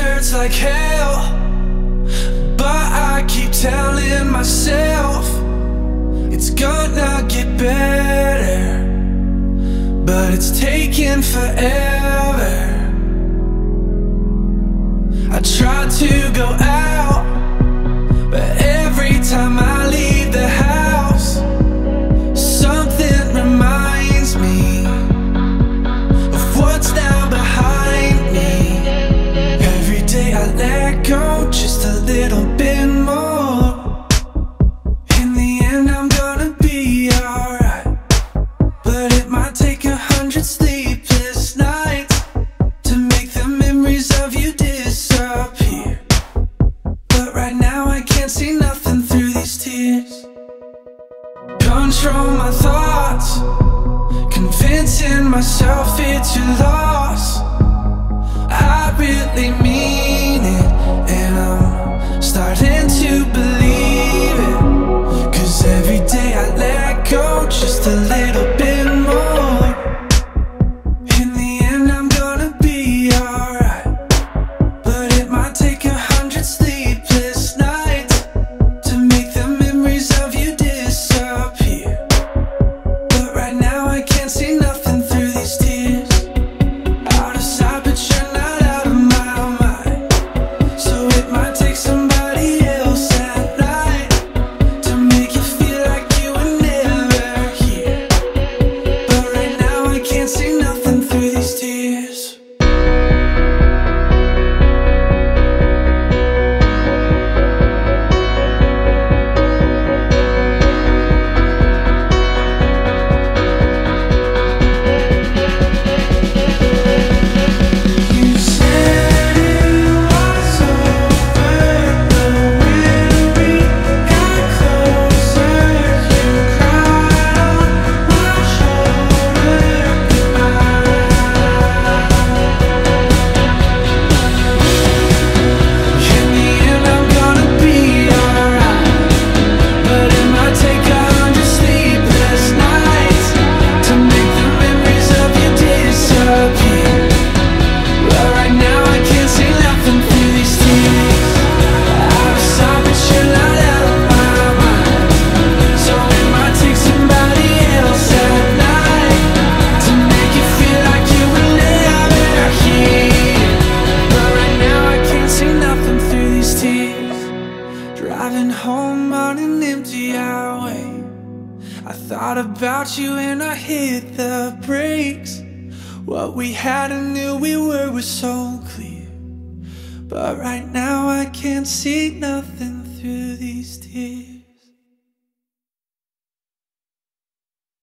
hurts like hell. But I keep telling myself It's gonna get better. But it's taking forever. I try to go out But every time I leave now I can't see nothing through these tears. Control my thoughts. home on an empty highway I thought about you and I hit the brakes. What we had and knew we were was so clear. But right now I can't see nothing through these tears.